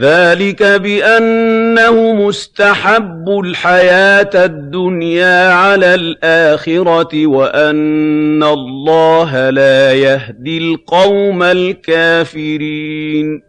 ذَٰلِكَ بِأَنَّهُمُ اسْتَحَبُّوا الْحَيَاةَ الدُّنْيَا عَلَى الْآخِرَةِ وَأَنَّ اللَّهَ لَا يَهْدِي الْقَوْمَ الْكَافِرِينَ.